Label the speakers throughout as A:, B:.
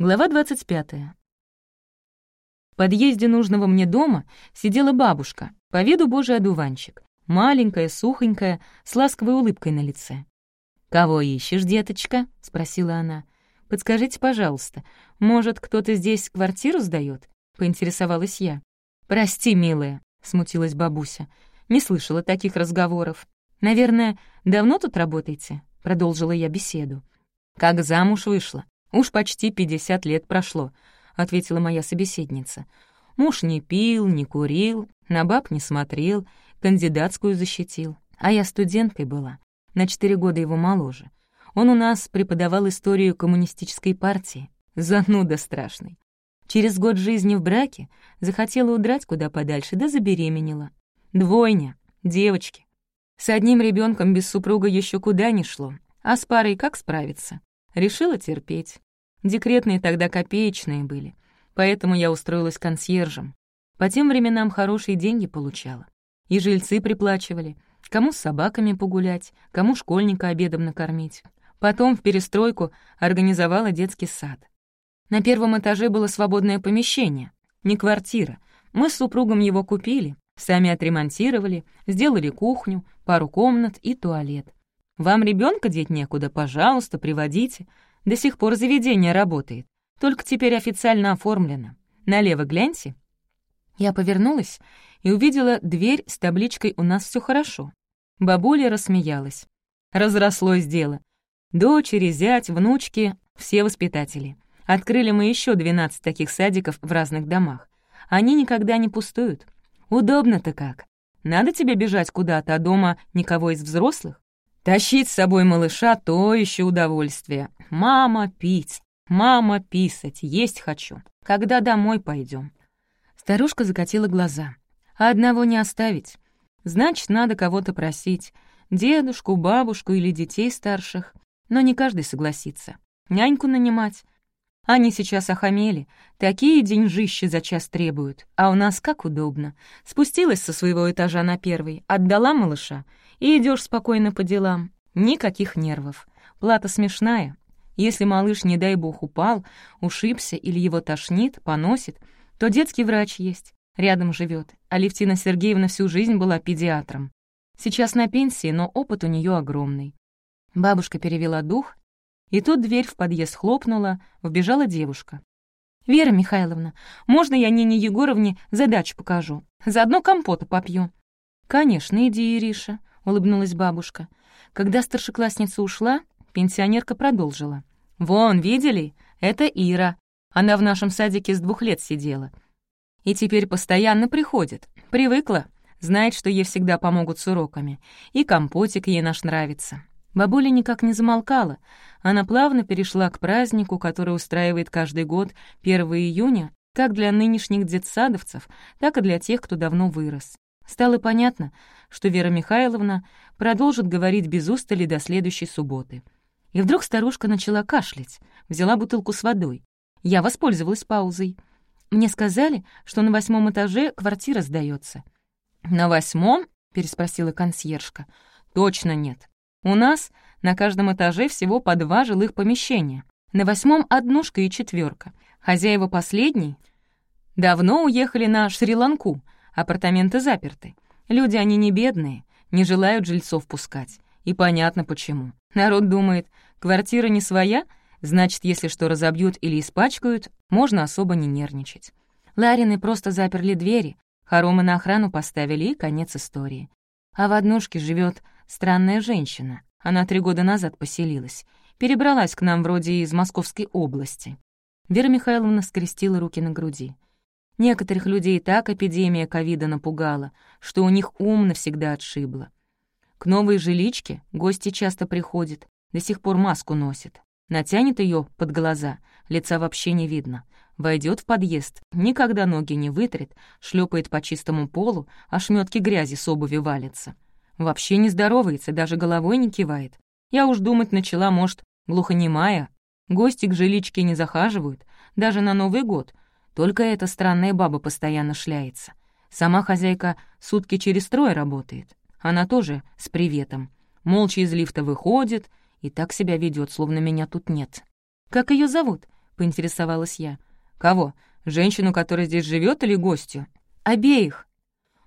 A: Глава 25. В подъезде нужного мне дома сидела бабушка, по виду божий одуванчик, маленькая, сухонькая, с ласковой улыбкой на лице. «Кого ищешь, деточка?» — спросила она. «Подскажите, пожалуйста, может, кто-то здесь квартиру сдаёт?» — поинтересовалась я. «Прости, милая», — смутилась бабуся. «Не слышала таких разговоров. Наверное, давно тут работаете?» — продолжила я беседу. «Как замуж вышла. «Уж почти пятьдесят лет прошло», — ответила моя собеседница. «Муж не пил, не курил, на баб не смотрел, кандидатскую защитил. А я студенткой была, на четыре года его моложе. Он у нас преподавал историю коммунистической партии. Зануда страшный. Через год жизни в браке захотела удрать куда подальше, да забеременела. Двойня, девочки. С одним ребенком без супруга еще куда не шло. А с парой как справиться? Решила терпеть. Декретные тогда копеечные были, поэтому я устроилась консьержем. По тем временам хорошие деньги получала. И жильцы приплачивали. Кому с собаками погулять, кому школьника обедом накормить. Потом в перестройку организовала детский сад. На первом этаже было свободное помещение, не квартира. Мы с супругом его купили, сами отремонтировали, сделали кухню, пару комнат и туалет. Вам ребенка деть некуда, пожалуйста, приводите. До сих пор заведение работает, только теперь официально оформлено. Налево гляньте». Я повернулась и увидела дверь с табличкой «У нас все хорошо». Бабуля рассмеялась. Разрослось дело. Дочери, зять, внучки — все воспитатели. Открыли мы еще 12 таких садиков в разных домах. Они никогда не пустуют. Удобно-то как. Надо тебе бежать куда-то, а дома никого из взрослых? Тащить с собой малыша — то еще удовольствие. Мама, пить, мама, писать, есть хочу. Когда домой пойдем? Старушка закатила глаза. А одного не оставить. Значит, надо кого-то просить. Дедушку, бабушку или детей старших. Но не каждый согласится. Няньку нанимать. Они сейчас охамели. Такие деньжищи за час требуют. А у нас как удобно. Спустилась со своего этажа на первый, отдала малыша — и идешь спокойно по делам. Никаких нервов. Плата смешная. Если малыш, не дай бог, упал, ушибся или его тошнит, поносит, то детский врач есть, рядом живет. Алевтина Сергеевна всю жизнь была педиатром. Сейчас на пенсии, но опыт у нее огромный. Бабушка перевела дух, и тут дверь в подъезд хлопнула, вбежала девушка. «Вера Михайловна, можно я Нине Егоровне задачу покажу? Заодно компота попью». «Конечно, иди, Ириша», улыбнулась бабушка. Когда старшеклассница ушла, пенсионерка продолжила. «Вон, видели? Это Ира. Она в нашем садике с двух лет сидела. И теперь постоянно приходит. Привыкла. Знает, что ей всегда помогут с уроками. И компотик ей наш нравится». Бабуля никак не замолкала. Она плавно перешла к празднику, который устраивает каждый год 1 июня, как для нынешних детсадовцев, так и для тех, кто давно вырос. Стало понятно, что Вера Михайловна продолжит говорить без устали до следующей субботы. И вдруг старушка начала кашлять, взяла бутылку с водой. Я воспользовалась паузой. Мне сказали, что на восьмом этаже квартира сдается. «На восьмом?» — переспросила консьержка. «Точно нет. У нас на каждом этаже всего по два жилых помещения. На восьмом — однушка и четверка. Хозяева последней давно уехали на Шри-Ланку — Апартаменты заперты. Люди, они не бедные, не желают жильцов пускать. И понятно почему. Народ думает, квартира не своя, значит, если что разобьют или испачкают, можно особо не нервничать. Ларины просто заперли двери, хоромы на охрану поставили, и конец истории. А в однушке живет странная женщина. Она три года назад поселилась. Перебралась к нам вроде из Московской области. Вера Михайловна скрестила руки на груди. Некоторых людей так эпидемия ковида напугала, что у них ум навсегда отшибло. К новой жиличке гости часто приходят, до сих пор маску носят. Натянет ее под глаза, лица вообще не видно. Войдет в подъезд, никогда ноги не вытрет, шлепает по чистому полу, а шметки грязи с обуви валятся. Вообще не здоровается, даже головой не кивает. Я уж думать начала, может, глухонемая. Гости к жиличке не захаживают, даже на Новый год — только эта странная баба постоянно шляется. Сама хозяйка сутки через трое работает. Она тоже с приветом. Молча из лифта выходит и так себя ведет, словно меня тут нет. «Как ее зовут?» — поинтересовалась я. «Кого? Женщину, которая здесь живет, или гостю?» «Обеих».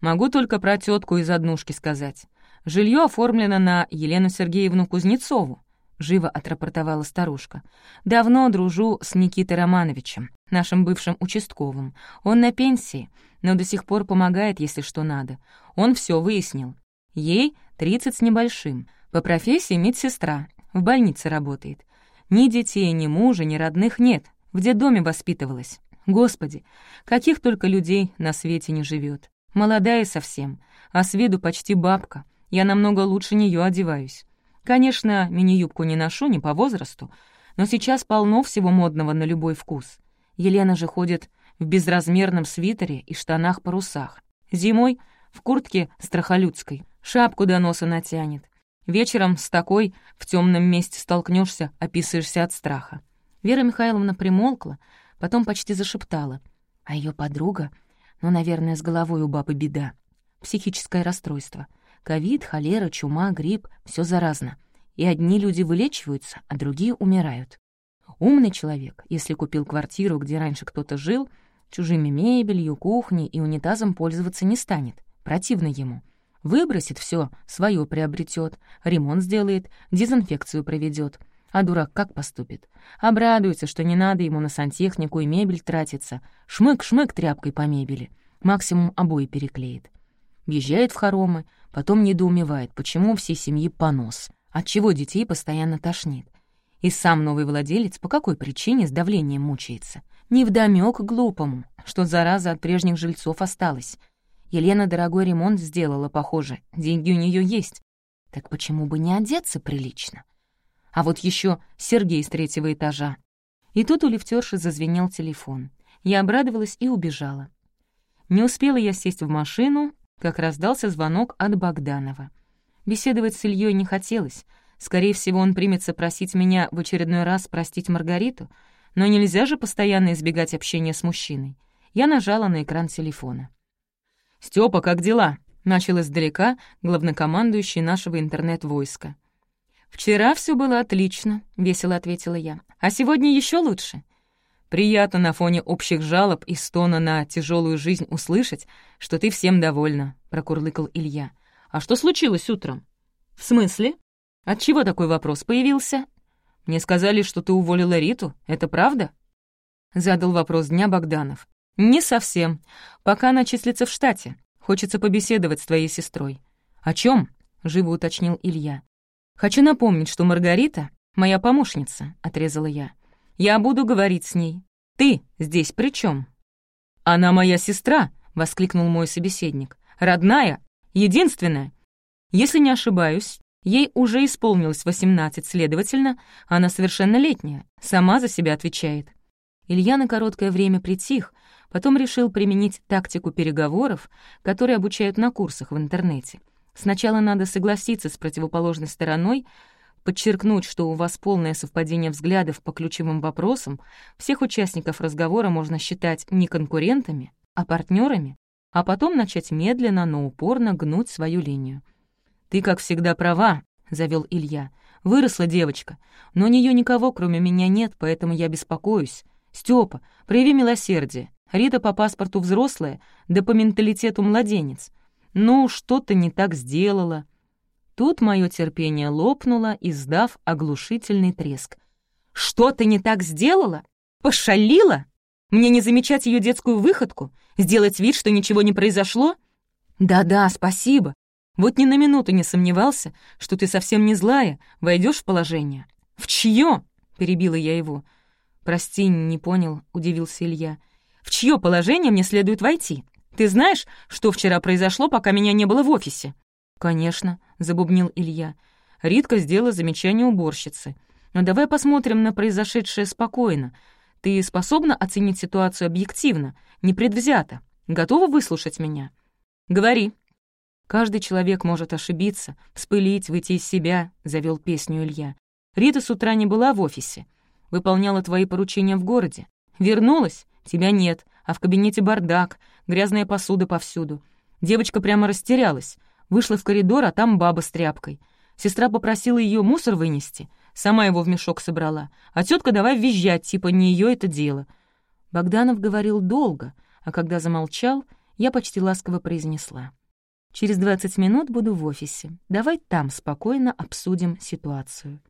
A: «Могу только про тетку из однушки сказать. Жилье оформлено на Елену Сергеевну Кузнецову. — живо отрапортовала старушка. «Давно дружу с Никитой Романовичем, нашим бывшим участковым. Он на пенсии, но до сих пор помогает, если что надо. Он все выяснил. Ей тридцать с небольшим. По профессии медсестра, в больнице работает. Ни детей, ни мужа, ни родных нет. В детдоме воспитывалась. Господи, каких только людей на свете не живет. Молодая совсем, а с виду почти бабка. Я намного лучше нее одеваюсь. Конечно, мини-юбку не ношу, не по возрасту, но сейчас полно всего модного на любой вкус. Елена же ходит в безразмерном свитере и штанах-парусах. Зимой — в куртке страхолюдской, шапку до носа натянет. Вечером с такой в темном месте столкнешься, описываешься от страха. Вера Михайловна примолкла, потом почти зашептала. А ее подруга, ну, наверное, с головой у бабы беда. Психическое расстройство. Ковид, холера, чума, грипп — все заразно. И одни люди вылечиваются, а другие умирают. Умный человек, если купил квартиру, где раньше кто-то жил, чужими мебелью, кухней и унитазом пользоваться не станет. Противно ему. Выбросит все, свое приобретет, ремонт сделает, дезинфекцию проведет. А дурак как поступит? Обрадуется, что не надо ему на сантехнику и мебель тратиться. Шмык-шмык тряпкой по мебели. Максимум обои переклеит. Въезжает в хоромы, потом недоумевает, почему всей семьи понос, отчего детей постоянно тошнит. И сам новый владелец по какой причине с давлением мучается. Невдомёк глупому, что зараза от прежних жильцов осталась. Елена дорогой ремонт сделала, похоже, деньги у нее есть. Так почему бы не одеться прилично? А вот еще Сергей с третьего этажа. И тут у лифтерши зазвенел телефон. Я обрадовалась и убежала. Не успела я сесть в машину, как раздался звонок от Богданова. Беседовать с Ильей не хотелось. Скорее всего, он примется просить меня в очередной раз простить Маргариту, но нельзя же постоянно избегать общения с мужчиной. Я нажала на экран телефона. «Стёпа, как дела?» — начал издалека главнокомандующий нашего интернет-войска. «Вчера все было отлично», — весело ответила я. «А сегодня еще лучше. Приятно на фоне общих жалоб и стона на тяжелую жизнь услышать, что ты всем довольна», — прокурлыкал Илья. «А что случилось утром?» «В смысле? От чего такой вопрос появился?» «Мне сказали, что ты уволила Риту. Это правда?» Задал вопрос дня Богданов. «Не совсем. Пока она числится в штате. Хочется побеседовать с твоей сестрой». «О чем? живо уточнил Илья. «Хочу напомнить, что Маргарита — моя помощница», — отрезала я. Я буду говорить с ней. Ты здесь при чем? «Она моя сестра!» — воскликнул мой собеседник. «Родная, единственная. Если не ошибаюсь, ей уже исполнилось восемнадцать, следовательно, она совершеннолетняя, сама за себя отвечает». Илья на короткое время притих, потом решил применить тактику переговоров, которые обучают на курсах в интернете. Сначала надо согласиться с противоположной стороной, подчеркнуть, что у вас полное совпадение взглядов по ключевым вопросам, всех участников разговора можно считать не конкурентами, а партнерами, а потом начать медленно, но упорно гнуть свою линию. «Ты, как всегда, права», — завел Илья. «Выросла девочка, но у нее никого, кроме меня, нет, поэтому я беспокоюсь. Степа, прояви милосердие. Рита по паспорту взрослая, да по менталитету младенец. Ну, что-то не так сделала». Тут мое терпение лопнуло, издав оглушительный треск. «Что ты не так сделала? Пошалила? Мне не замечать ее детскую выходку? Сделать вид, что ничего не произошло? Да-да, спасибо. Вот ни на минуту не сомневался, что ты совсем не злая, войдешь в положение. В чье? перебила я его. Прости, не понял, удивился Илья. В чье положение мне следует войти? Ты знаешь, что вчера произошло, пока меня не было в офисе? «Конечно», — забубнил Илья. Ритка сделала замечание уборщице. «Но давай посмотрим на произошедшее спокойно. Ты способна оценить ситуацию объективно, непредвзято? Готова выслушать меня?» «Говори». «Каждый человек может ошибиться, вспылить, выйти из себя», — завел песню Илья. «Рита с утра не была в офисе. Выполняла твои поручения в городе. Вернулась? Тебя нет. А в кабинете бардак, грязная посуда повсюду. Девочка прямо растерялась. Вышла в коридор, а там баба с тряпкой. Сестра попросила ее мусор вынести. Сама его в мешок собрала. А тетка давай визжать, типа не ее это дело». Богданов говорил долго, а когда замолчал, я почти ласково произнесла — Через 20 минут буду в офисе. Давай там спокойно обсудим ситуацию.